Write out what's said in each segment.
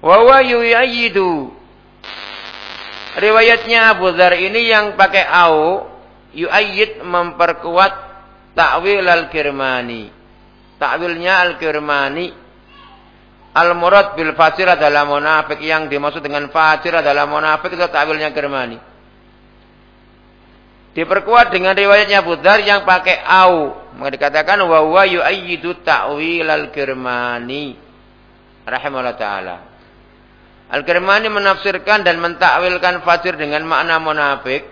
Wa huwa yu'ayyidu. Riwayatnya Abu Dzar ini yang pakai au yu'ayyid memperkuat ta'wil al-Kirmani. Ta'wilnya al-Kirmani. Al-murad bil fasir adalah munafik yang dimaksud dengan fasir adalah munafik itu ta'wilnya Kirmani. Diperkuat dengan riwayatnya Abu Dzar yang pakai au. Maka dikatakan wa huwa yu'ayyidu ta'wil al-Kirmani. Rahimahullah taala. Al-Kirmani menafsirkan dan mentakwilkan fasir dengan makna munafik.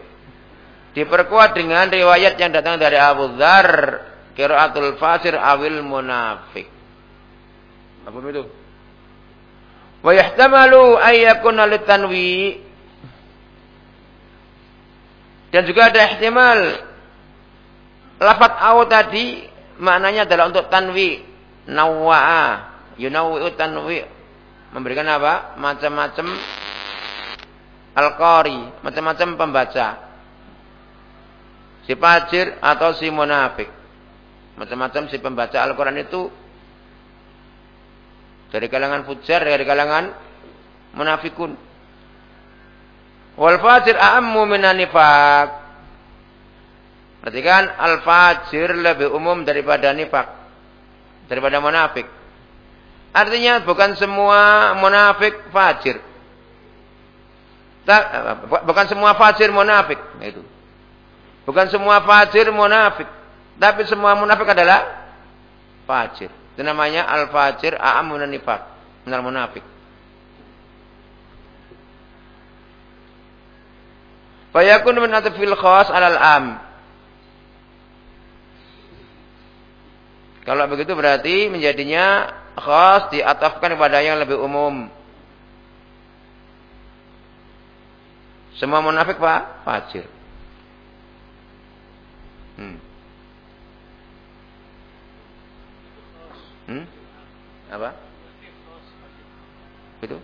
Diperkuat dengan riwayat yang datang dari Abu Dzar, qiraatul fasir awil munafik. Apa itu? Wa yahtamalu ayyakuna litanwi dan juga ada ihtimal lafat au tadi maknanya adalah untuk tanwi nawwa'a yunawwi'u tanwi memberikan apa? Macam-macam al-qari, macam-macam pembaca. Si fajir atau si munafik. Macam-macam si pembaca Al-Quran itu dari kalangan fujar, dari kalangan munafikun. Wal fajir a'ammu minan nifaq. Perhatikan al-fajir lebih umum daripada nifak. Daripada munafik. Artinya bukan semua munafik fajir. Bukan semua fajir munafik. Itu. Bukan semua fajir munafik. Tapi semua munafik adalah fajir. Itu namanya al-fajir a'amun nifak. Benar munafik. Fayakun min atfil khas alal am. Kalau begitu berarti menjadinya khas diatafkan kepada yang lebih umum. Semua munafik Pak fajir. Hmm. Hmm? Apa? Itu?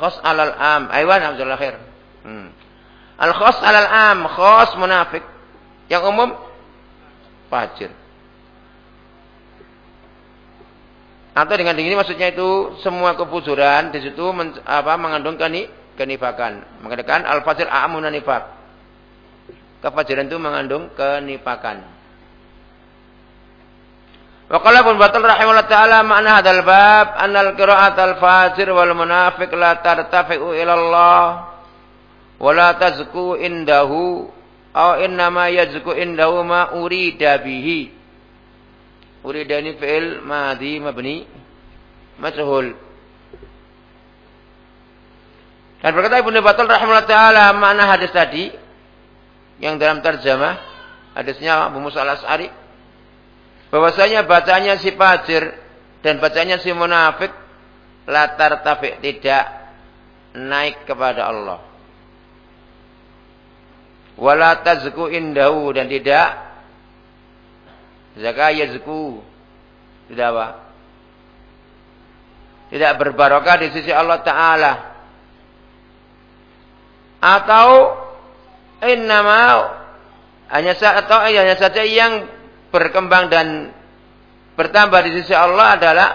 Khas alal am. Aywan Abdullah khair. Hmm. Al khas alal am, khas munafik. Yang umum fajir. Atau dengan ini maksudnya itu semua kefujuran di situ men, apa mengandung keni, kenifakan. Mengatakan al-fajr a'amun nifak. Kefajiran itu mengandung kenifakan. Wa qala Ibnu Batal rahimahullah taala makna hadzal bab annal qira'at al-fajir wal munafiq la tartafi'u ila Allah wa la tazku indahu aw innama yazku indahu ma urida Urida ini fi'il madhi mabni majhul. Dan berkata Ibnu Batal rahimahullah taala makna hadis tadi yang dalam terjemah hadisnya Abu Musa al-As'ari bahwasanya bacanya si fajir dan bacanya si munafik latar tafi tidak naik kepada Allah. Wala tazku dan tidak Zakat yazku. Tidak apa? Tidak berbarokah di sisi Allah Ta'ala. Atau innama hanya atau hanya saja yang berkembang dan bertambah di sisi Allah adalah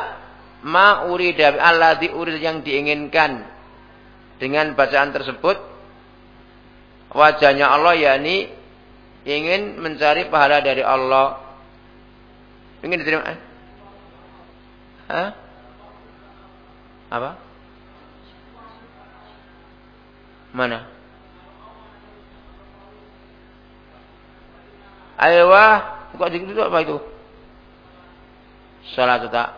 ma urida Allah diurid yang diinginkan dengan bacaan tersebut wajahnya Allah yakni ingin mencari pahala dari Allah Ingin diterima? Eh? Hah? Apa? Mana? Aywa, kok itu apa itu? Salat tak?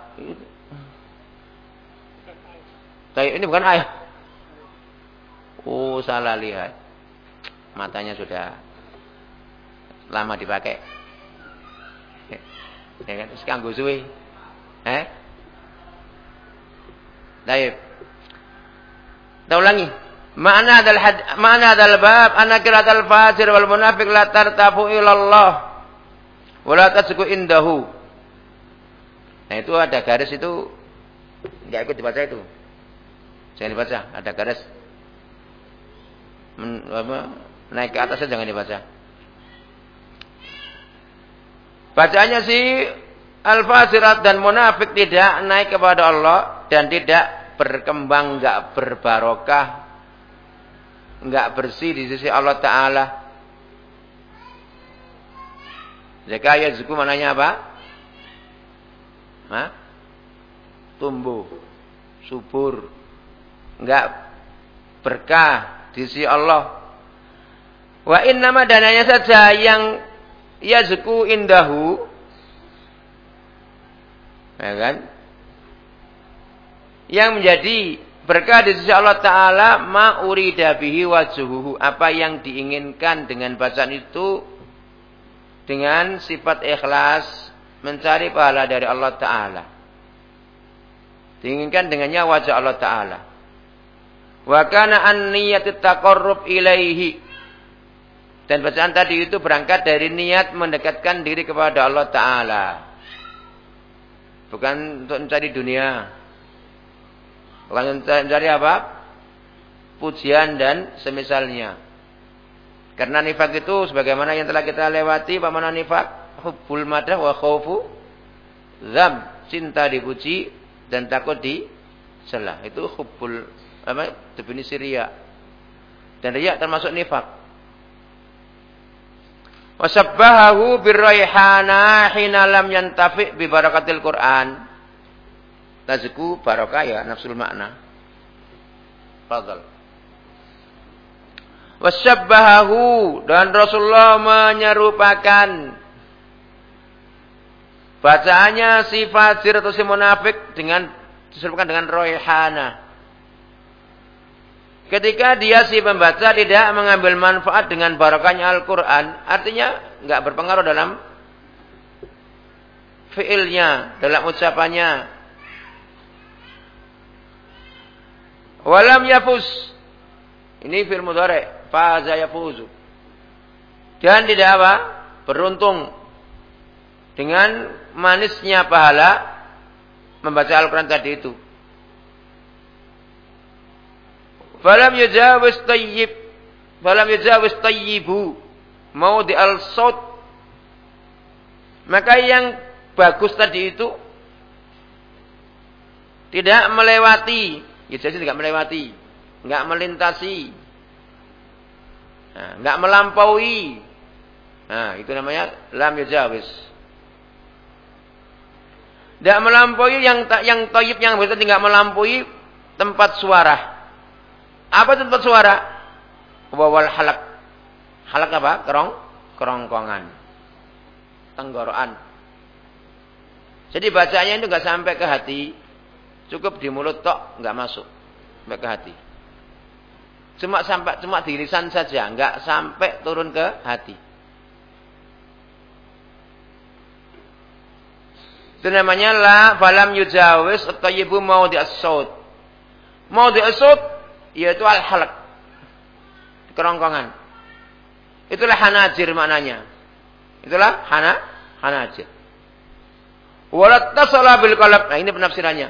Tapi ini bukan ayah. Oh, salah lihat. Matanya sudah lama dipakai. Ya kan? Terus kanggo suwe. Eh? Baik. Kita ulangi. Mana adalah had, mana adalah bab anna al fajir wal munafiq la tartafu ila Allah wa la tasku indahu. Nah itu ada garis itu enggak ikut dibaca itu. Jangan dibaca, ada garis men, apa, naik ke atasnya jangan dibaca. Bacaannya si Al-fasirat dan munafik tidak naik kepada Allah dan tidak berkembang, enggak berbarokah, enggak bersih di sisi Allah Ta'ala. Jika ayat zuku mananya apa? Hah? Tumbuh, subur, enggak berkah di sisi Allah. Wa nama dananya saja yang yazku indahu Ya kan? Yang menjadi berkah di sisi Allah Ta'ala ma'urida bihi wajuhuhu. Apa yang diinginkan dengan bacaan itu dengan sifat ikhlas mencari pahala dari Allah Ta'ala. Diinginkan dengannya wajah Allah Ta'ala. Wa kana an niyati taqarrub ilaihi. Dan bacaan tadi itu berangkat dari niat mendekatkan diri kepada Allah Ta'ala. Bukan untuk mencari dunia. Bukan untuk mencari apa? Pujian dan semisalnya. Karena nifak itu sebagaimana yang telah kita lewati, mana nifak? Hubbul madah wa khawfu zam. Cinta dipuji dan takut di celah. Itu hubbul apa definisi riya. Dan riya termasuk nifak. Wasabbahahu birraihana hina lam yantafi bi barakatil Quran. Tazku barokah ya nafsul makna. Fadal. Wasabbahahu dan Rasulullah menyerupakan bacaannya sifat si munafik dengan diserupakan dengan roihana. Ketika dia si pembaca tidak mengambil manfaat dengan barokahnya Al-Quran, artinya nggak berpengaruh dalam fiilnya, dalam ucapannya. Walam yafus. Ini fil mudhari, faza yafuzu. Dan tidak apa? Beruntung dengan manisnya pahala membaca Al-Quran tadi itu. Falam yajawis tayyib. Falam yajawis tayyibu. Mau di al-saut. Maka yang bagus tadi itu tidak melewati, ya jadi tidak melewati, enggak melintasi, nah, melampaui. Nah, itu namanya lam yajawis. Tidak melampaui yang yang toyib yang berarti tidak melampaui tempat suara. Apa tempat suara? Wawal halak. Halak apa? Kerong? Kerongkongan. Tenggorokan. Jadi bacanya itu nggak sampai ke hati. Cukup di mulut tok, nggak masuk. Sampai ke hati. Cuma sampai cuma di lisan saja, nggak sampai turun ke hati. Itu namanya la falam yujawis at-tayyibu mau as-saut. Mau as-saut yaitu al-halak. Kerongkongan. Itulah hanajir maknanya. Itulah hana hanajir. Walat tasala bil qalb. Nah, ini penafsirannya.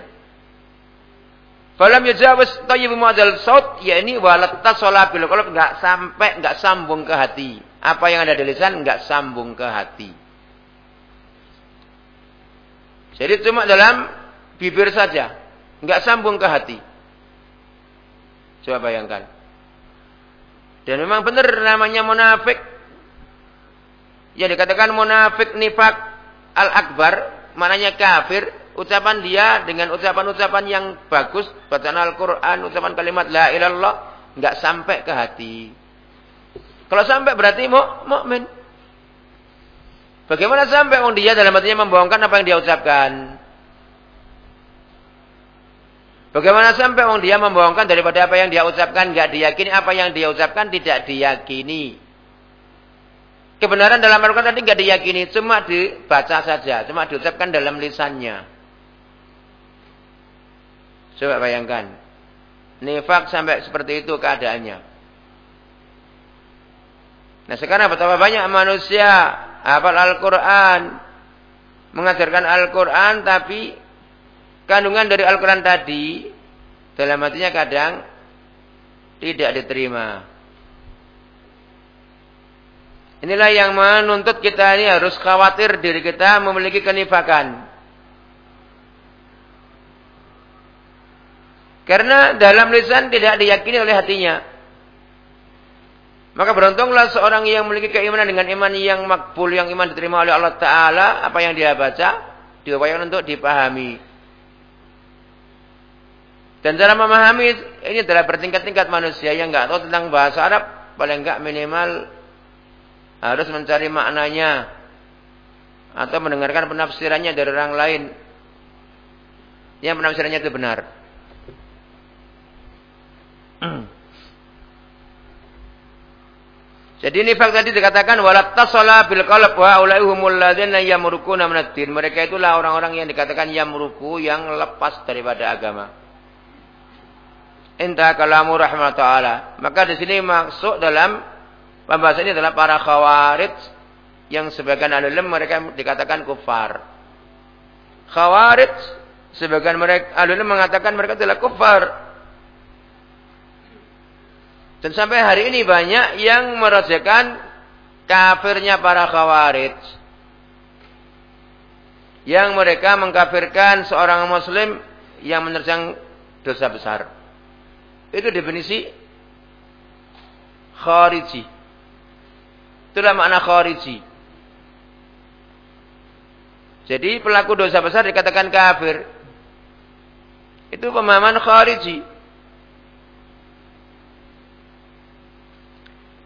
Falam yajawaz tayyib mu'adal saut, ya ini walat tasala bil qalb enggak sampai enggak sambung ke hati. Apa yang ada di lisan enggak sambung ke hati. Jadi cuma dalam bibir saja, enggak sambung ke hati. Coba bayangkan. Dan memang benar namanya munafik. Ya dikatakan munafik nifak al-akbar, maknanya kafir. Ucapan dia dengan ucapan-ucapan yang bagus, bacaan Al-Quran, ucapan kalimat la ilallah, nggak sampai ke hati. Kalau sampai berarti mau mukmin. Bagaimana sampai orang dia dalam hatinya membohongkan apa yang dia ucapkan? Bagaimana sampai orang dia membohongkan daripada apa yang dia ucapkan nggak diyakini, apa yang dia ucapkan tidak diyakini. Kebenaran dalam Al-Quran tadi nggak diyakini, cuma dibaca saja, cuma diucapkan dalam lisannya. Coba bayangkan. Nifak sampai seperti itu keadaannya. Nah sekarang betapa banyak manusia hafal Al-Quran, mengajarkan Al-Quran tapi kandungan dari Al-Quran tadi dalam hatinya kadang tidak diterima. Inilah yang menuntut kita ini harus khawatir diri kita memiliki kenifakan. Karena dalam lisan tidak diyakini oleh hatinya. Maka beruntunglah seorang yang memiliki keimanan dengan iman yang makbul, yang iman diterima oleh Allah Ta'ala, apa yang dia baca, diupayakan untuk dipahami. Dan cara memahami ini adalah bertingkat-tingkat manusia yang nggak tahu tentang bahasa Arab, paling enggak minimal harus mencari maknanya atau mendengarkan penafsirannya dari orang lain yang penafsirannya itu benar. Jadi ini fakta tadi dikatakan walat tasala bil qalb wa ulaihumul ladzina yamrukuna minad. Mereka itulah orang-orang yang dikatakan yamruku yang lepas daripada agama. Inta kalamu rahmat taala. Maka di sini masuk dalam pembahasan ini adalah para khawarij yang sebagian alim mereka dikatakan kufar. Khawarij sebagian mereka alim mengatakan mereka adalah kufar. Dan sampai hari ini banyak yang merajakan kafirnya para khawarij. Yang mereka mengkafirkan seorang muslim yang menerjang dosa besar. Itu definisi khariji. Itulah makna khariji. Jadi pelaku dosa besar dikatakan kafir. Itu pemahaman khariji.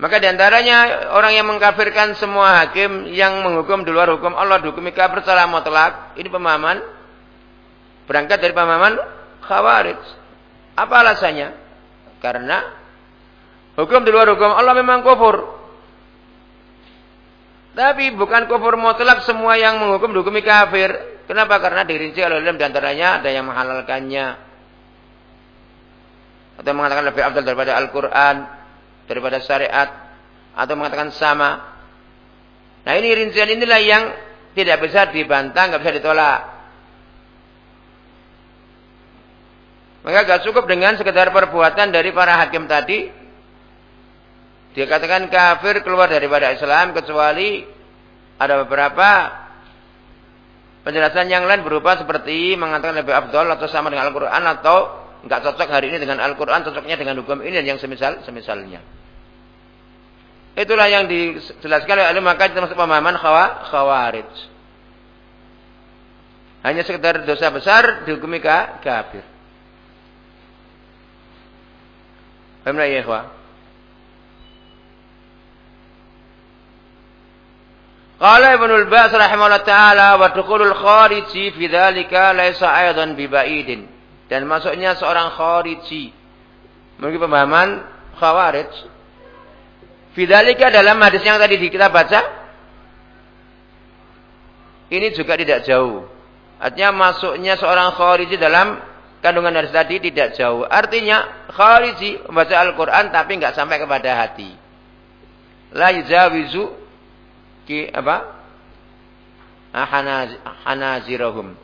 Maka di antaranya orang yang mengkafirkan semua hakim yang menghukum di luar hukum Allah dihukumi kafir secara mutlak. Ini pemahaman berangkat dari pemahaman khawarij. Apa alasannya? Karena hukum di luar hukum Allah memang kufur. Tapi bukan kufur mutlak semua yang menghukum dihukumi kafir. Kenapa? Karena dirinci oleh dalam di antaranya ada yang menghalalkannya. Atau mengatakan lebih abdul daripada Al-Quran daripada syariat atau mengatakan sama. Nah ini rincian inilah yang tidak bisa dibantah, nggak bisa ditolak. Maka gak cukup dengan sekedar perbuatan dari para hakim tadi. Dia katakan kafir keluar daripada Islam kecuali ada beberapa penjelasan yang lain berupa seperti mengatakan lebih abdul atau sama dengan Al-Quran atau nggak cocok hari ini dengan Al-Quran, cocoknya dengan hukum ini dan yang semisal semisalnya. Itulah yang dijelaskan oleh alim maka termasuk pemahaman khawa, khawarij. Hanya sekedar dosa besar dihukumi ka, kafir. Paham ya ikhwah? Qala Ibnu al-Bas rahimahullah taala wa dukhulul khariji fi dzalika laisa aidan bi ba'idin. Dan masuknya seorang khariji memiliki pemahaman khawarij Fidalika dalam hadis yang tadi kita baca, ini juga tidak jauh. Artinya masuknya seorang khariji dalam kandungan hadis tadi tidak jauh. Artinya khariji membaca Al-Quran tapi nggak sampai kepada hati. La yuzawizu ki apa? Hanazirahum.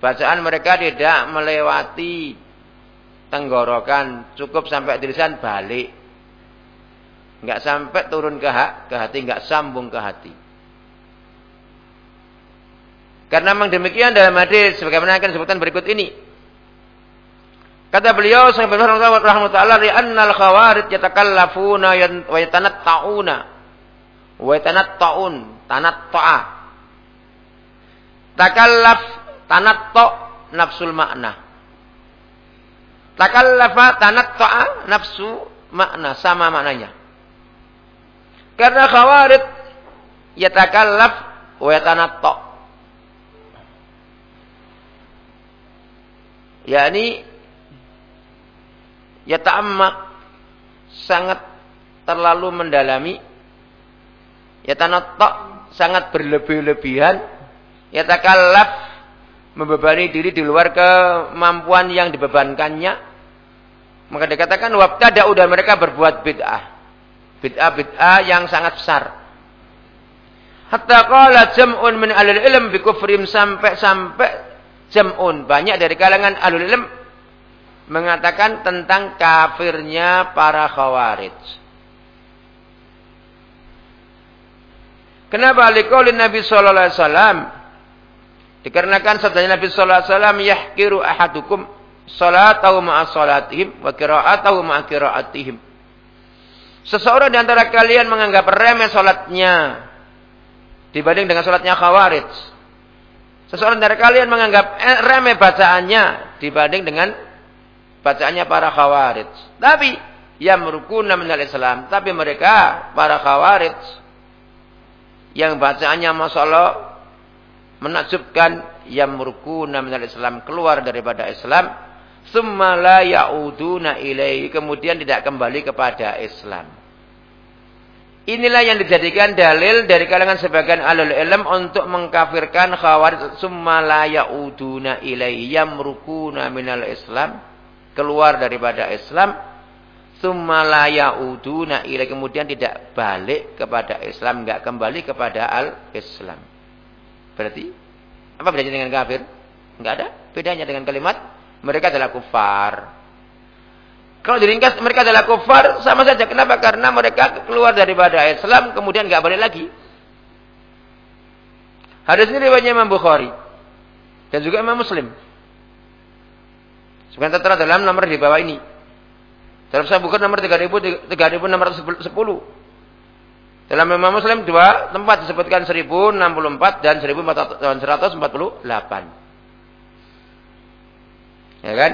Bacaan mereka tidak melewati tenggorokan, cukup sampai tulisan balik. Enggak sampai turun ke, ke hati, enggak sambung ke hati. Karena memang demikian dalam hadis sebagaimana akan disebutkan berikut ini. Kata beliau sallallahu alaihi wasallam li'annal khawarij yatakallafuna wa yatanatta'una wa yatanatta'un tanatta'a. Takallaf tanatto nafsul makna. Takallafa tanatta'a nafsu makna sama maknanya. Karena khawarij yatakallaf wa yatanatta. yakni yata'ammak sangat terlalu mendalami. Yatanatta sangat berlebih-lebihan. Yatakallaf membebani diri di luar kemampuan yang dibebankannya. Maka dikatakan wabtada udah mereka berbuat bid'ah. Bid'ah-bid'ah yang sangat besar. Hatta qala jam'un min alil ilm bi kufrim. Sampai-sampai jam'un. Banyak dari kalangan alul ilm mengatakan tentang kafirnya para khawarij. Kenapa liqaulin Nabi sallallahu alaihi wasallam? Dikarenakan sabdanya Nabi sallallahu alaihi wasallam yahkiru ahadukum salatahu ma'a salatihim wa qira'atahu ma'a. Seseorang di antara kalian menganggap remeh salatnya dibanding dengan salatnya khawarij. Seseorang antara kalian menganggap eh, remeh bacaannya dibanding dengan bacaannya para khawarij. Tapi yang merukuna minal Islam, tapi mereka para khawarij yang bacaannya masalah menakjubkan yang murkuna minal Islam keluar daripada Islam. Summa yauduna ilaihi. Kemudian tidak kembali kepada Islam. Inilah yang dijadikan dalil dari kalangan sebagian alul ilm untuk mengkafirkan khawarij. Summa la yauduna ilaihi. Yamrukuna minal Islam keluar daripada Islam Summa la ya'uduna ila kemudian tidak balik kepada Islam, enggak kembali kepada al-Islam. Berarti apa bedanya dengan kafir? Enggak ada bedanya dengan kalimat mereka adalah kufar. Kalau diringkas mereka adalah kufar sama saja. Kenapa? Karena mereka keluar daripada Islam kemudian enggak balik lagi. Hadis ini riwayatnya Imam Bukhari dan juga Imam Muslim. Sebenarnya tertera dalam nomor di bawah ini. Dalam Sahih Bukhari nomor 3610. Dalam Imam Muslim dua tempat disebutkan 1064 dan 1448. Ya kan?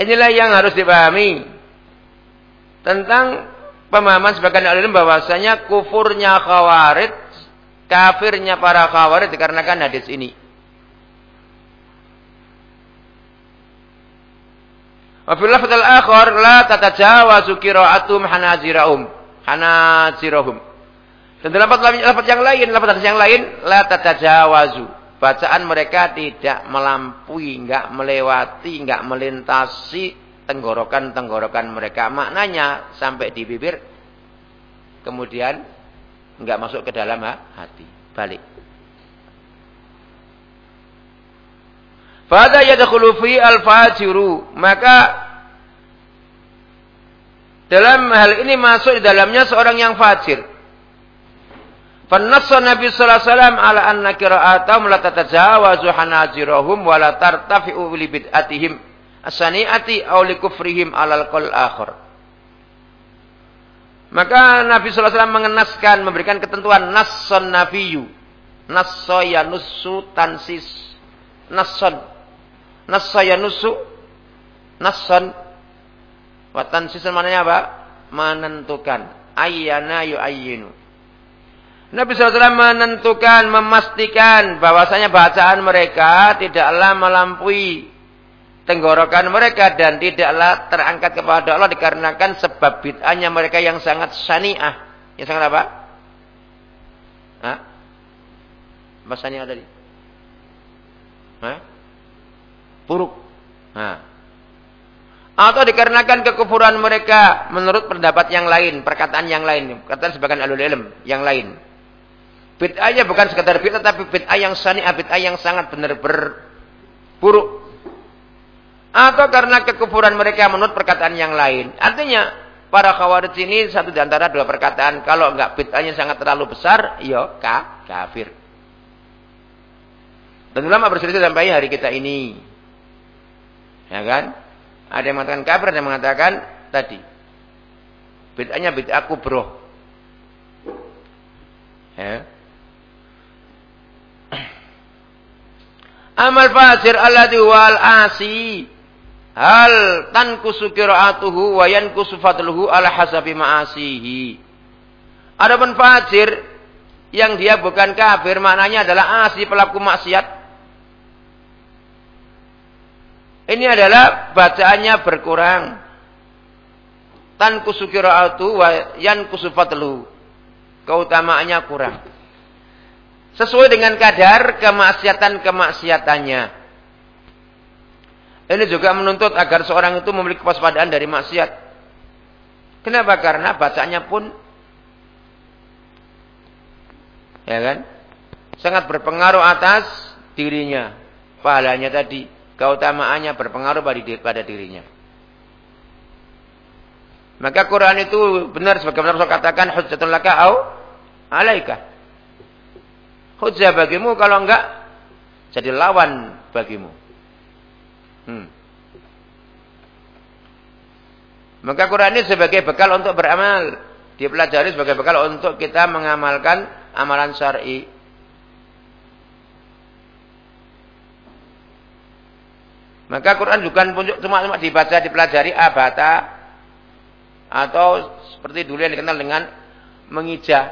Inilah yang harus dipahami tentang pemahaman sebagian alim bahwasanya kufurnya khawarid, kafirnya para khawarid dikarenakan hadis ini. Wa fil lafdz al-akhar la tatajawazu qira'atum hanazirahum. Hanazirahum. Dan dalam lafaz yang lain, lafaz yang lain la tatajawazu. Bacaan mereka tidak melampaui, enggak melewati, enggak melintasi tenggorokan-tenggorokan mereka. Maknanya sampai di bibir kemudian enggak masuk ke dalam hati. Balik. Fada yadkhulu fi al-fajiru. Maka dalam hal ini masuk di dalamnya seorang yang fajir. Fannassa Nabi sallallahu alaihi wasallam ala anna qira'atahum la tatajawazu hanajirahum wa la tartafi'u li bid'atihim asani'ati aw li kufrihim alal qol akhar. Maka Nabi sallallahu alaihi wasallam mengenaskan memberikan ketentuan nasson nabiyyu. Nasso yanussu tansis. Nasson Nassa yanusu nassan wa tansisun mananya apa? Menentukan. Ayyana yu'ayyinu. Nabi SAW menentukan, memastikan bahwasanya bacaan mereka tidaklah melampaui tenggorokan mereka dan tidaklah terangkat kepada Allah dikarenakan sebab bid'ahnya mereka yang sangat syani'ah. Yang sangat apa? Hah? Apa syani'ah tadi? Hah? buruk. Nah. Atau dikarenakan kekufuran mereka menurut pendapat yang lain, perkataan yang lain, perkataan sebagian alul ilm yang lain. Bid'ahnya bukan sekadar bid'ah tapi bid'ah yang sani'ah, bid'ah yang sangat benar-benar buruk. Atau karena kekufuran mereka menurut perkataan yang lain. Artinya para khawarij ini satu di antara dua perkataan. Kalau enggak bid'ahnya sangat terlalu besar, ya kafir. Dan ulama berselisih sampai hari kita ini. Ya kan? Ada yang mengatakan kafir, ada yang mengatakan tadi. Bid'ahnya bid'ah kubroh. Ya. Amal fasir alladhi wal asi. Hal tankusu qira'atuhu wa yankusu fadluhu ala hasabi ma'asihi. Adapun fajir yang dia bukan kafir maknanya adalah asi pelaku maksiat Ini adalah bacaannya berkurang. Tan kusukira'atu wa yan kusufatlu. Keutamaannya kurang. Sesuai dengan kadar kemaksiatan-kemaksiatannya. Ini juga menuntut agar seorang itu memiliki kewaspadaan dari maksiat. Kenapa? Karena bacanya pun ya kan? Sangat berpengaruh atas dirinya, pahalanya tadi keutamaannya berpengaruh pada dirinya. Maka Quran itu benar sebagaimana Rasul katakan hujjatun laka au alaika. Hujjah bagimu kalau enggak jadi lawan bagimu. Hmm. Maka Quran ini sebagai bekal untuk beramal. Dipelajari sebagai bekal untuk kita mengamalkan amalan syar'i. Maka Quran juga cuma cuma dibaca, dipelajari abata atau seperti dulu yang dikenal dengan mengijah.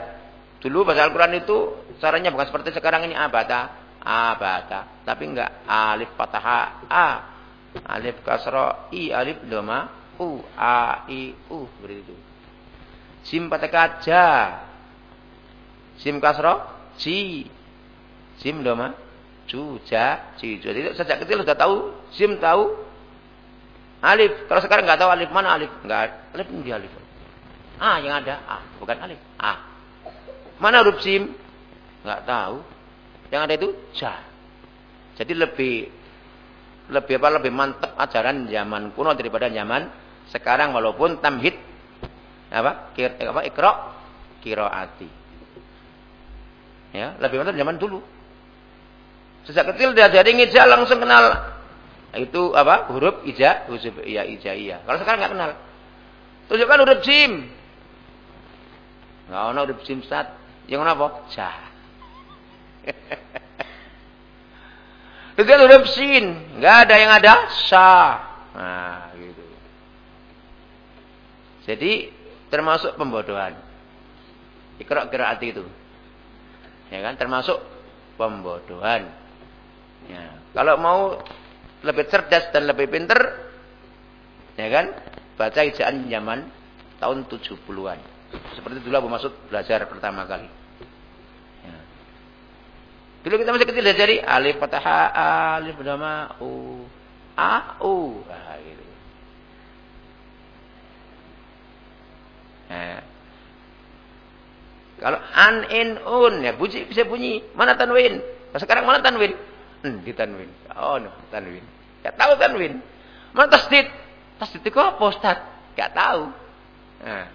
Dulu bahasa Al-Quran itu caranya bukan seperti sekarang ini abata, abata, tapi enggak alif fathah a, alif kasro i, alif doma u, a i u seperti itu. Sim fathah ja, sim kasro ji, sim doma ju, ja, ji. Jadi sejak kecil sudah tahu, sim tahu, Alif. Kalau sekarang nggak tahu alif mana alif, nggak alif di alif. Ah, yang ada A, bukan alif. A. Mana huruf sim? Nggak tahu. Yang ada itu ja. Jadi lebih lebih apa lebih mantap ajaran zaman kuno daripada zaman sekarang walaupun tamhid apa kir, apa ikra kiroati ya lebih mantap zaman dulu sejak kecil dia jadi ngijal langsung kenal itu apa? Huruf ija, huruf iya iya. Kalau sekarang nggak kenal. Tunjukkan huruf jim. Nggak ada huruf jim sat. Yang mana apa? Ja. Tunjukkan huruf sin. Nggak ada yang ada sa. Nah, gitu. Jadi termasuk pembodohan. Ikra hati itu. Ya kan? Termasuk pembodohan. Ya. Kalau mau lebih cerdas dan lebih pinter, ya kan? Baca ijaan zaman tahun 70-an. Seperti dulu Abu Masud belajar pertama kali. Ya. Dulu kita masih kecil diajari alif fathah alif bernama u a u. Nah, gitu. Nah. Kalau an in un ya bunyi bisa bunyi. Mana tanwin? Nah, sekarang mana tanwin? Hmm, di tanwin. Oh, no, tanwin. Gak tahu tanwin. Mana tasdid? Tasdid itu apa, Ustaz? Gak tahu. Nah.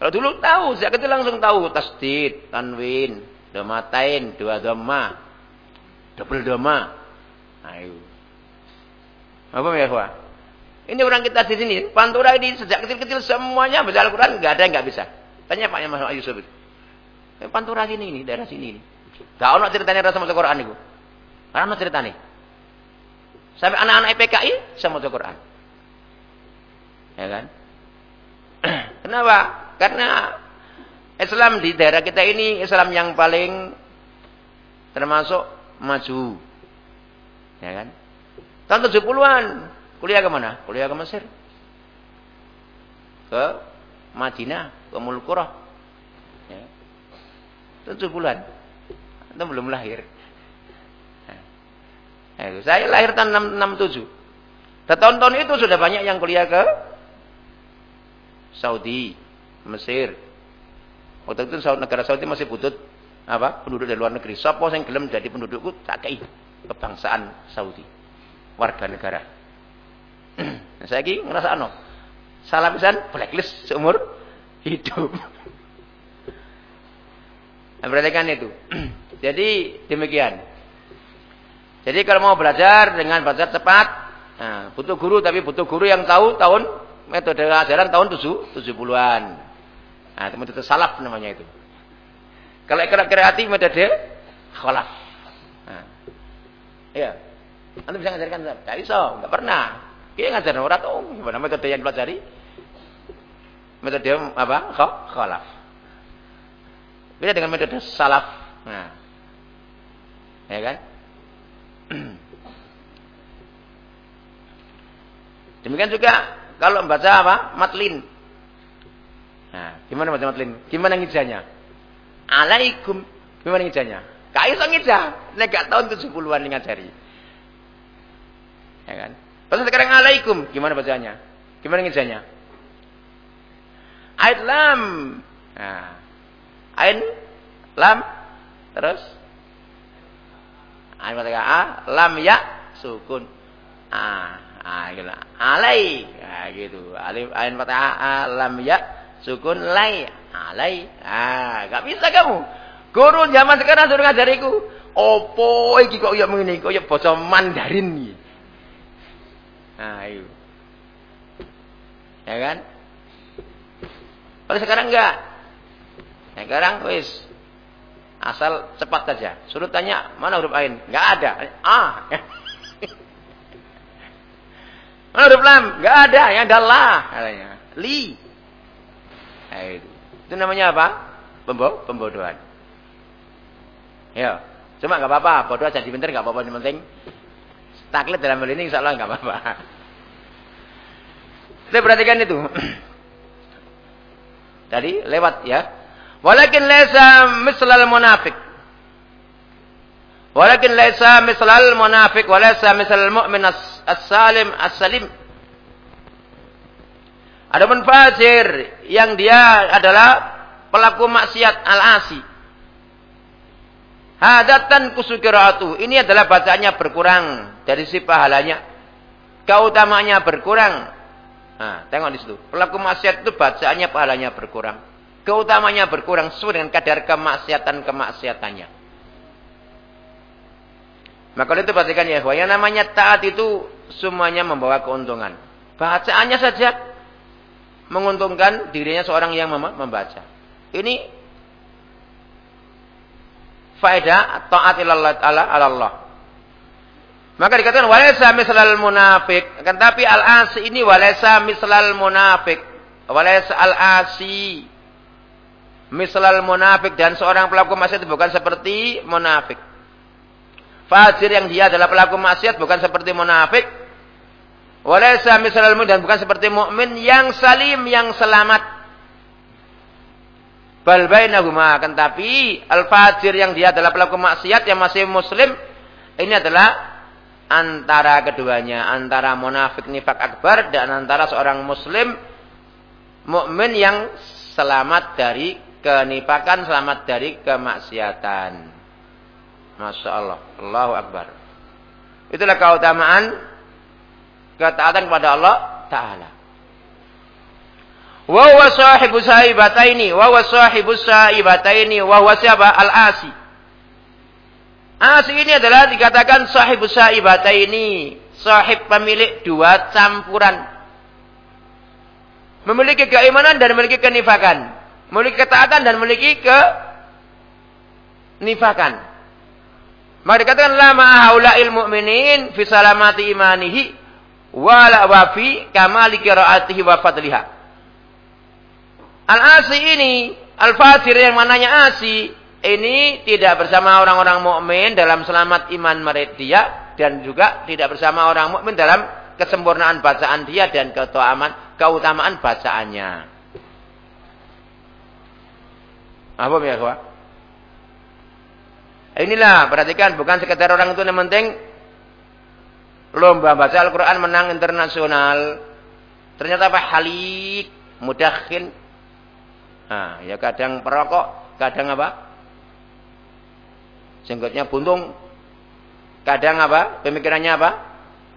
Kalau dulu tahu, sejak kecil langsung tahu tasdid, tanwin, domatain, dua doma, double doma. Ayo. Apa ya, Wah? Ini orang kita di sini, pantura ini sejak kecil-kecil semuanya baca Al-Quran, nggak ada yang nggak bisa. Tanya Pak Mas Yusuf itu. Pantura sini ini, daerah sini ini. Gak ono ceritanya rasa maca Quran niku. Ora ono ceritane. Sampai anak-anak PKI sama maca Quran. Ya kan? Kenapa? Karena Islam di daerah kita ini Islam yang paling termasuk maju. Ya kan? Tahun 70-an kuliah ke mana? Kuliah ke Mesir. Ke Madinah, ke Mulkurah. Ya. 7 bulan. Itu belum lahir. Nah, saya lahir tahun 67. Dan tahun-tahun itu sudah banyak yang kuliah ke Saudi, Mesir. Waktu itu negara Saudi masih butuh apa penduduk dari luar negeri. Siapa yang gelem jadi pendudukku tak kei kebangsaan Saudi, warga negara. nah, saya lagi ngerasa ano, salah pisan blacklist seumur hidup. Nah, berarti kan itu. Jadi demikian. Jadi kalau mau belajar dengan belajar cepat, nah, butuh guru tapi butuh guru yang tahu tahun metode ajaran tahun 7 70-an. Nah, itu metode salaf namanya itu. Kalau ikra kreatif metode khalaf. Nah. Iya. Anda bisa ngajarkan Tidak bisa, enggak pernah. Kita ngajar orang tahu gimana metode yang dipelajari. Metode apa? Khalaf. Beda dengan metode salaf. Nah, Ya kan? Demikian juga kalau membaca apa? Matlin. Nah, gimana baca matlin? Gimana ngijanya? Alaikum. Gimana ngijanya? Kak iso ngijah. Nek tahun 70-an ngajari. Ya kan? Terus sekarang alaikum, gimana bacanya? Gimana ngijanya? Ait lam. Nah. Ain lam terus Alif fathah A, lam ya sukun. Ah, ah gitu. Alai. Nah, gitu. Alif ain fathah lam ya sukun lai alai. Ah, enggak bisa kamu. Guru zaman sekarang suruh ngajariku. Opo iki kok ya ngene kok ya basa Mandarin iki. Nah, itu. Ya kan? Kalau sekarang enggak. Sekarang wis asal cepat saja. Suruh tanya mana huruf ain? Enggak ada. Ah. Mana huruf lam? Enggak ada, yang ada la katanya. Li. Nah, itu. itu namanya apa? Pembo pembodohan. Ya. Cuma enggak apa-apa, bodoh jadi pintar enggak apa-apa, yang penting taklid dalam hal ini insyaallah enggak apa-apa. Kita perhatikan itu. Tadi lewat ya. Walakin laisa mislal munafik. Walakin laisa mislal munafik wa laisa mislal mu'min as-salim as-salim. Adapun fajir yang dia adalah pelaku maksiat al-asi. Hadatan kusukiratu. Ini adalah bacaannya berkurang dari si pahalanya. Keutamanya berkurang. Nah, tengok di situ. Pelaku maksiat itu bacaannya pahalanya berkurang. Keutamanya berkurang sesuai dengan kadar kemaksiatan-kemaksiatannya. Maka itu perhatikan ya, yang namanya taat itu semuanya membawa keuntungan. Bacaannya saja menguntungkan dirinya seorang yang membaca. Ini faedah taat ilallah ala Allah. Maka dikatakan walaysa mislal munafik. Tapi al-asi ini walaysa mislal munafik. Walaysa al-asi mislal munafik dan seorang pelaku maksiat bukan seperti munafik. Fajir yang dia adalah pelaku maksiat bukan seperti munafik. Walaysa misalal dan bukan seperti mukmin yang salim yang selamat. Bal bainahuma akan tapi al-fajir yang dia adalah pelaku maksiat yang masih muslim ini adalah antara keduanya, antara munafik nifak akbar dan antara seorang muslim mukmin yang selamat dari kenifakan, selamat dari kemaksiatan. Masya Allah. Allahu Akbar. Itulah keutamaan ketaatan kepada Allah Ta'ala. Wa huwa sahibu saibataini. Wa huwa sahibu saibataini. Wa huwa siapa? Al-asi. Asi ini adalah dikatakan sahibu saibataini. Sahib pemilik dua campuran. Memiliki keimanan dan memiliki kenifakan. Memiliki ketaatan dan memiliki kenifakan. Maka dikatakan lama haula'il mu'minin fi salamati imanihi wala wafi kamali qiraatihi wa fadliha. Al-asi ini, al-fasir yang mananya asi, ini tidak bersama orang-orang mukmin dalam selamat iman mereka dan juga tidak bersama orang mukmin dalam kesempurnaan bacaan dia dan keutamaan keutamaan bacaannya. Apa ya, kawan? Inilah perhatikan bukan sekedar orang itu yang penting lomba baca Al-Quran menang internasional. Ternyata apa? Halik, mudakhin. Nah, ya kadang perokok, kadang apa? Jenggotnya buntung. Kadang apa? Pemikirannya apa?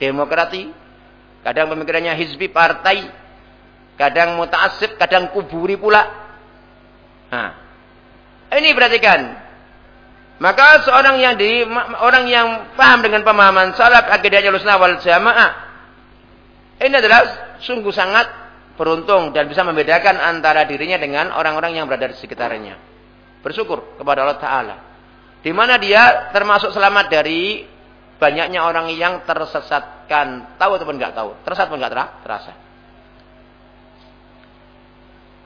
Demokrati. Kadang pemikirannya hizbi partai. Kadang mutaasib, kadang kuburi pula. Nah, ini perhatikan. Maka seorang yang di orang yang paham dengan pemahaman salaf akidahnya lusna wal jamaah ini adalah sungguh sangat beruntung dan bisa membedakan antara dirinya dengan orang-orang yang berada di sekitarnya. Bersyukur kepada Allah Taala. Di mana dia termasuk selamat dari banyaknya orang yang tersesatkan. Tahu ataupun enggak tahu? Tersesat pun enggak terasa.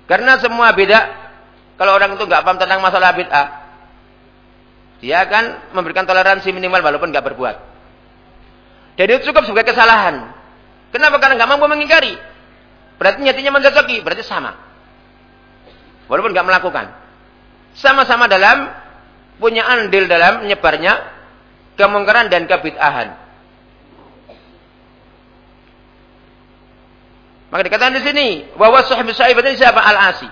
Karena semua beda. Kalau orang itu enggak paham tentang masalah bid'ah, dia akan memberikan toleransi minimal walaupun nggak berbuat. Dan itu cukup sebagai kesalahan. Kenapa? Karena nggak mampu mengingkari. Berarti nyatinya mencocoki, berarti sama. Walaupun nggak melakukan. Sama-sama dalam punya andil dalam menyebarnya kemungkaran dan kebid'ahan. Maka dikatakan di sini bahwa sahib sahib ini siapa al-asi.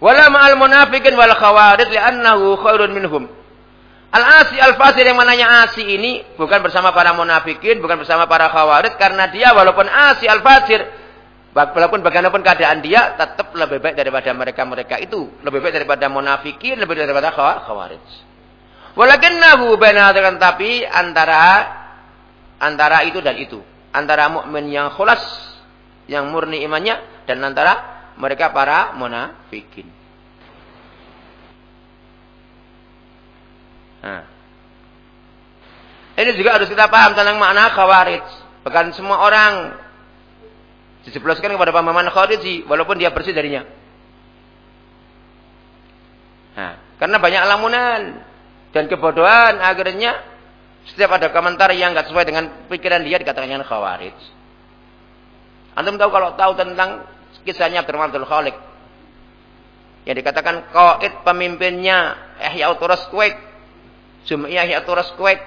Wala ma'al munafikin wal khawarij li'annahu khairun minhum. Al-Asi Al-Fasir yang mananya Asi ini bukan bersama para munafikin, bukan bersama para khawarid karena dia walaupun Asi Al-Fasir Walaupun bagaimanapun keadaan dia tetap lebih baik daripada mereka-mereka itu, lebih baik daripada munafikin, lebih baik daripada khawarij. Walakinnahu bainatan tapi antara antara itu dan itu, antara mukmin yang khulas, yang murni imannya dan antara mereka para munafikin. Nah. Ini juga harus kita paham tentang makna khawarij. Bukan semua orang Dijebloskan kepada pemahaman khariji walaupun dia bersih darinya. Nah, karena banyak lamunan dan kebodohan akhirnya setiap ada komentar yang nggak sesuai dengan pikiran dia dikatakan khawarij. Antum tahu kalau tahu tentang kisahnya Abdurrahman Khalik yang dikatakan qaid pemimpinnya Ihya Uturas Kuwait Jum'iyah Ihya Uturas Kuwait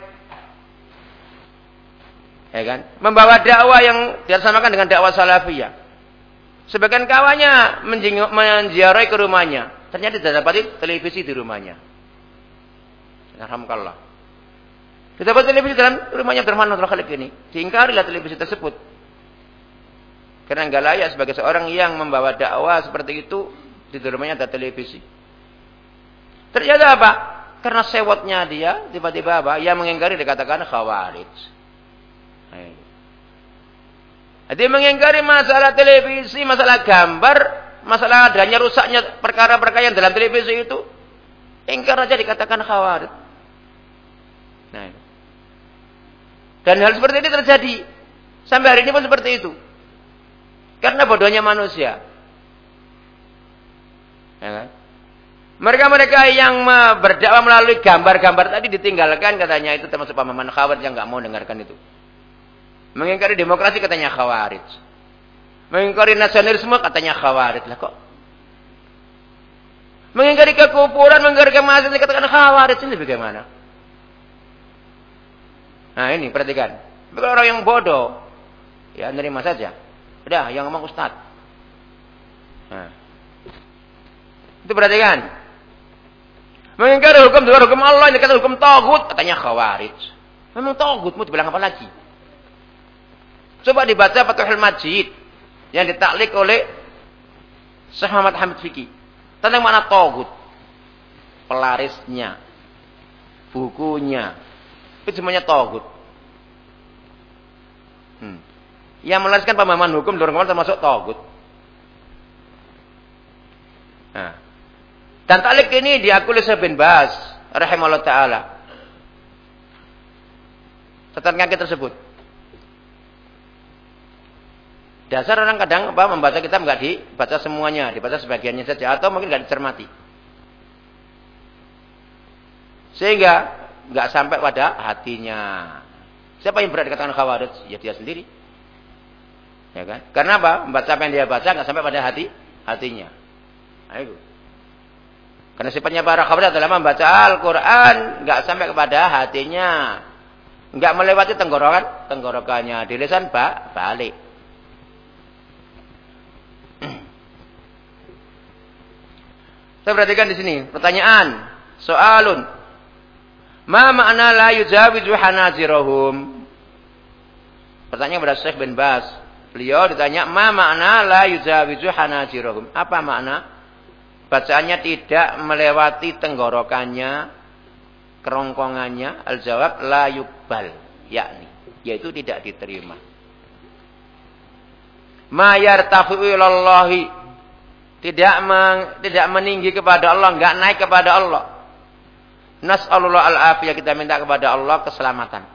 ya kan? Membawa dakwah yang dilaksanakan dengan dakwah salafiyah. Sebagian kawannya menziarahi ke rumahnya. Ternyata tidak dapat televisi di rumahnya. Alhamdulillah. Tidak dapat televisi dalam rumahnya Abdurrahman Khalid ini. Diingkarilah televisi tersebut. Karena enggak layak sebagai seorang yang membawa dakwah seperti itu di rumahnya ada televisi. Ternyata apa? Karena sewotnya dia tiba-tiba apa? Yang mengingkari dikatakan khawarij. Jadi mengingkari masalah televisi, masalah gambar, masalah adanya rusaknya perkara-perkara yang dalam televisi itu, ingkar aja dikatakan khawatir. Nah, dan hal seperti ini terjadi sampai hari ini pun seperti itu. Karena bodohnya manusia. Ya kan? Mereka-mereka yang berdakwah melalui gambar-gambar tadi ditinggalkan katanya itu termasuk pemahaman khawatir yang nggak mau dengarkan itu. Mengingkari demokrasi katanya khawarij. Mengingkari nasionalisme katanya khawarij. Lah kok? Mengingkari kekufuran, mengingkari kemasan katakan khawarij. Ini bagaimana? Nah ini perhatikan. Bukan orang yang bodoh. Ya nerima saja. Udah yang ngomong ustaz. Nah. Itu perhatikan. Mengingkari hukum dengan hukum Allah, ini kata hukum togut, katanya khawarij. Memang togut, mau dibilang apa lagi? Coba dibaca Fathul Majid yang ditaklik oleh Syekh Muhammad Hamid Fiki tentang mana togut pelarisnya bukunya itu semuanya togut hmm. Yang melariskan pemahaman hukum dorong termasuk togut nah. dan taklik ini diakui oleh bin Bas rahimahullah ta'ala tentang kaki tersebut Dasar orang kadang apa membaca kitab nggak dibaca semuanya, dibaca sebagiannya saja atau mungkin nggak dicermati. Sehingga nggak sampai pada hatinya. Siapa yang berat dikatakan khawarij? Ya dia sendiri. Ya kan? Karena apa? Membaca apa yang dia baca nggak sampai pada hati hatinya. Nah, itu. Karena sifatnya para khawarij adalah membaca Al-Quran nggak sampai kepada hatinya, nggak melewati tenggorokan tenggorokannya, di lisan balik. Saya perhatikan di sini. Pertanyaan. Soalun. Ma makna la yujawizu hanazirahum? Pertanyaan kepada Syekh bin Bas. Beliau ditanya, ma makna la yujawizu hanazirahum? Apa makna? Bacaannya tidak melewati tenggorokannya, kerongkongannya. Al-jawab la yukbal. Yakni. Yaitu tidak diterima. Ma ilallahi tidak meng, tidak meninggi kepada Allah, enggak naik kepada Allah. Nas'alullah al-afiyah kita minta kepada Allah keselamatan.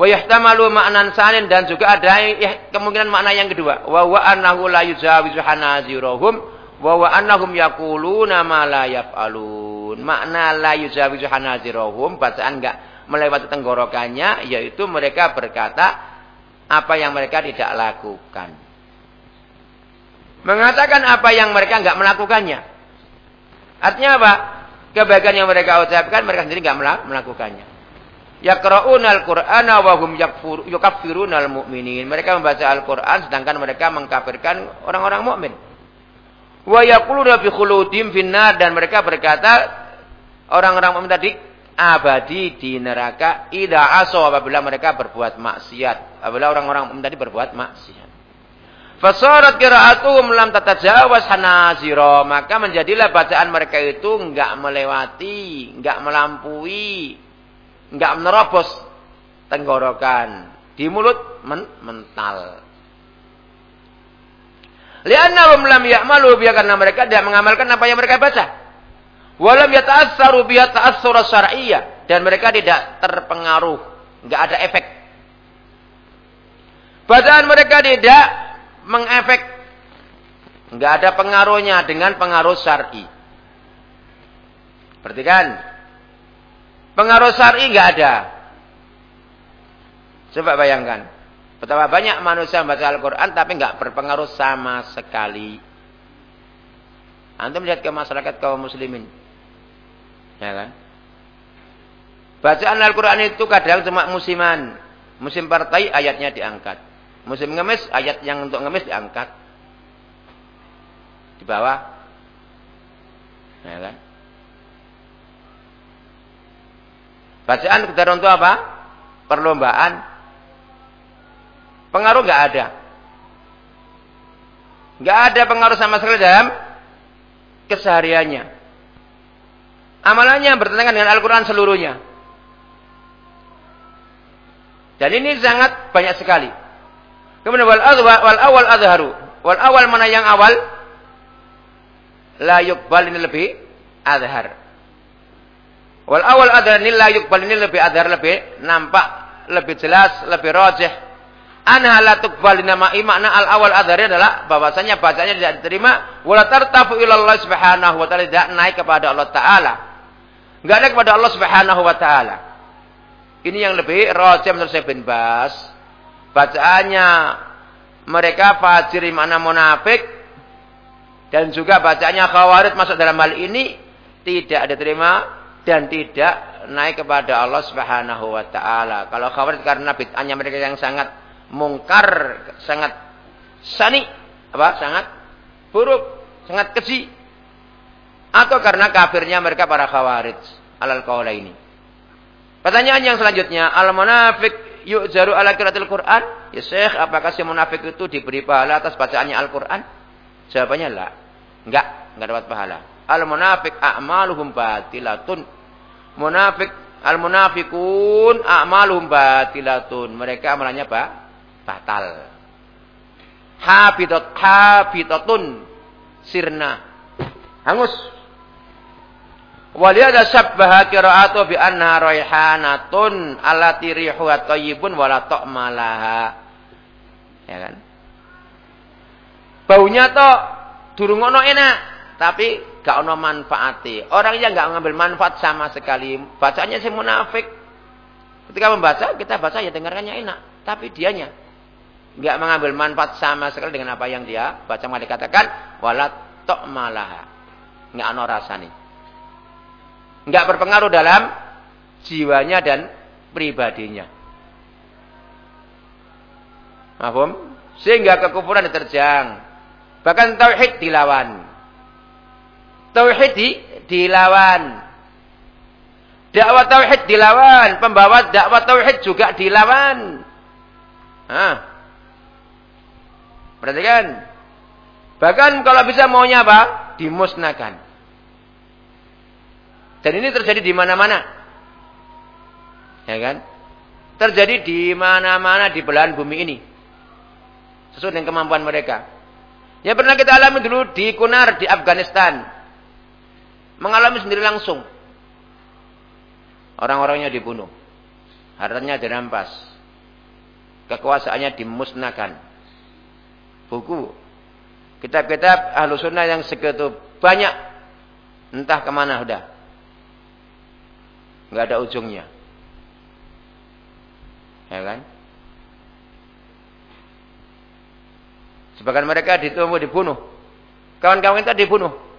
Wa yahtamalu ma'nan sanin dan juga ada kemungkinan makna yang kedua. Wa wa annahu la yuzawizu hanazirahum wa wa annahum yaquluna ma la yaf'alun. Makna la yuzawizu hanazirahum bacaan enggak melewati tenggorokannya yaitu mereka berkata apa yang mereka tidak lakukan. Mengatakan apa yang mereka enggak melakukannya. Artinya apa? Kebaikan yang mereka ucapkan mereka sendiri enggak melakukannya. Yaqra'unal Qur'ana wa hum yukaffirunal mu'minin. Mereka membaca Al-Qur'an sedangkan mereka mengkafirkan orang-orang mukmin. Wa yaquluna fi khuludim finnar dan mereka berkata orang-orang mukmin tadi abadi di neraka ida aso apabila mereka berbuat maksiat. Apabila orang-orang mukmin tadi berbuat maksiat. Fasarat qira'atuhum lam tatajawaz hanazira. Maka menjadilah bacaan mereka itu enggak melewati, enggak melampaui, enggak menerobos tenggorokan. Di mulut men mental. Liannahum lam ya'malu biya karena mereka tidak mengamalkan apa yang mereka baca. Walam yata'assaru biya ta'assura syar'iyyah dan mereka tidak terpengaruh, enggak ada efek. Bacaan mereka tidak mengefek nggak ada pengaruhnya dengan pengaruh syar'i. Perhatikan. Pengaruh syar'i nggak ada. Coba bayangkan. Betapa banyak manusia membaca Al-Quran tapi nggak berpengaruh sama sekali. Antum melihat ke masyarakat kaum muslimin. Ya kan? Bacaan Al-Quran itu kadang cuma musiman. Musim partai ayatnya diangkat. Musim ngemis, ayat yang untuk ngemis diangkat. Di bawah. Ya kan? Bacaan kita untuk apa? Perlombaan. Pengaruh nggak ada. Nggak ada pengaruh sama sekali dalam kesehariannya. Amalannya bertentangan dengan Al-Quran seluruhnya. Dan ini sangat banyak sekali. Kemudian wal wal awal azharu. Wal awal mana yang awal? La yuqbal ini lebih azhar. Wal awal adhar ini la yuqbal ini lebih azhar lebih nampak, lebih jelas, lebih rajih. Anha la tuqbal nama makna al awal adhar adalah bahwasanya bacanya tidak diterima wala tartafu ila Allah Subhanahu wa taala tidak naik kepada Allah taala. Enggak ada kepada Allah Subhanahu wa taala. Ini yang lebih rajih menurut saya bin Bas bacaannya mereka fajir mana munafik dan juga bacaannya khawarid masuk dalam hal ini tidak diterima dan tidak naik kepada Allah Subhanahu wa taala. Kalau khawarid karena bid'ahnya mereka yang sangat mungkar, sangat sani, apa? Sangat buruk, sangat keji. Atau karena kafirnya mereka para khawarij alal qaula ini. Pertanyaan yang selanjutnya, al munafik Yuk jaru ala kiratil Quran? Ya Syekh, apakah si munafik itu diberi pahala atas bacaannya Al-Quran? Jawabannya lah. Enggak, enggak dapat pahala. Al-munafik a'maluhum batilatun. Munafik, al-munafikun a'maluhum batilatun. Mereka amalannya apa? Batal. Habitat, habitatun. Sirna. Hangus. Waliyada syabbaha qira'atu bi anna raihanatun allati rihuha thayyibun wala ta'malaha. Ya kan? Baunya toh durung ono enak, tapi gak ono manfaati. Orang yang gak ngambil manfaat sama sekali, bacanya si munafik. Ketika membaca, kita baca ya dengarkannya enak, tapi dianya gak mengambil manfaat sama sekali dengan apa yang dia baca. Maka dikatakan wala ta'malaha. Gak ono rasanya nggak berpengaruh dalam jiwanya dan pribadinya. Mahfum? Sehingga kekufuran diterjang. Bahkan tauhid dilawan. Tauhid di, dilawan. Dakwah tauhid dilawan. Pembawa dakwah tauhid juga dilawan. Nah. Perhatikan. Bahkan kalau bisa maunya apa? Dimusnahkan. Dan ini terjadi di mana-mana. Ya kan? Terjadi di mana-mana di belahan bumi ini. Sesuai dengan kemampuan mereka. Yang pernah kita alami dulu di Kunar di Afghanistan. Mengalami sendiri langsung. Orang-orangnya dibunuh. Hartanya dirampas. Kekuasaannya dimusnahkan. Buku. Kitab-kitab ahlu sunnah yang segitu banyak. Entah ke mana sudah nggak ada ujungnya. Ya kan? Sebagian mereka ditumbuh dibunuh. Kawan-kawan kita dibunuh.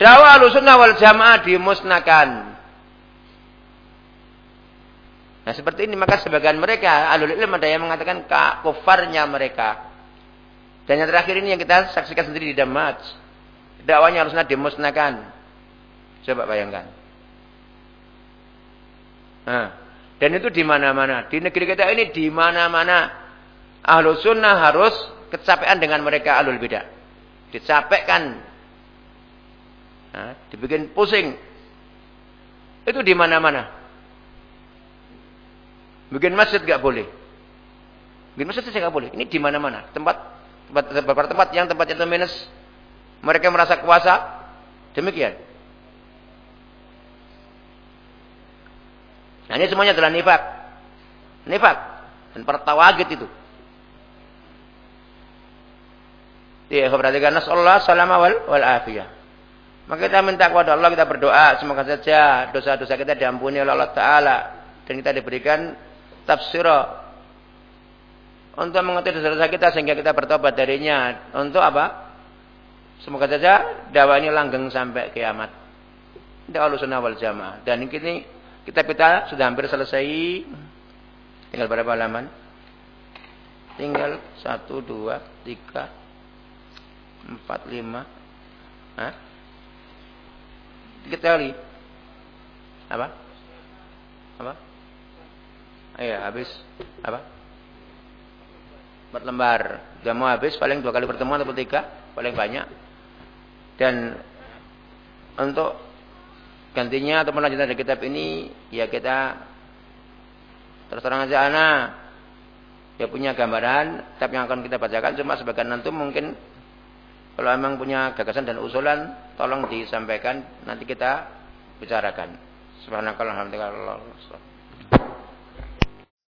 Dakwah sunnah wal jamaah dimusnahkan. Nah seperti ini maka sebagian mereka alul ilm ada yang mengatakan kufarnya mereka. Dan yang terakhir ini yang kita saksikan sendiri di Damaj. Dakwanya harusnya dimusnahkan. Coba bayangkan. Nah, dan itu di mana-mana. Di negeri kita ini di mana-mana. Ahlu sunnah harus kecapean dengan mereka ahlul bidah. Dicapekkan. Nah, dibikin pusing. Itu di mana-mana. Bikin masjid gak boleh. Bikin masjid saja gak boleh. Ini di mana-mana. Tempat tempat beberapa tempat yang tempatnya itu minus mereka merasa kuasa. Demikian. Nah, ini semuanya adalah nifak. Nifak. Dan pertawagit itu. Ya, perhatikan Allah salama wal, wal afiyah. Maka kita minta kepada Allah, kita berdoa. Semoga saja dosa-dosa kita diampuni oleh Allah Ta'ala. Dan kita diberikan tafsir untuk mengerti dosa-dosa kita sehingga kita bertobat darinya. Untuk apa? Semoga saja dakwah ini langgeng sampai kiamat. Dakwah sunnah wal jamaah. Dan ini kita kita sudah hampir selesai. Tinggal berapa halaman? Tinggal satu, dua, tiga, empat, lima. Hah? Tiga kali. Apa? Apa? Iya, habis apa? Empat lembar. Mau habis, paling dua kali pertemuan atau tiga, paling banyak. Dan untuk gantinya atau melanjutkan dari kitab ini, ya kita terus terang aja anak ya punya gambaran kitab yang akan kita bacakan cuma sebagian nanti mungkin kalau memang punya gagasan dan usulan tolong disampaikan nanti kita bicarakan. Subhanakallahumma wa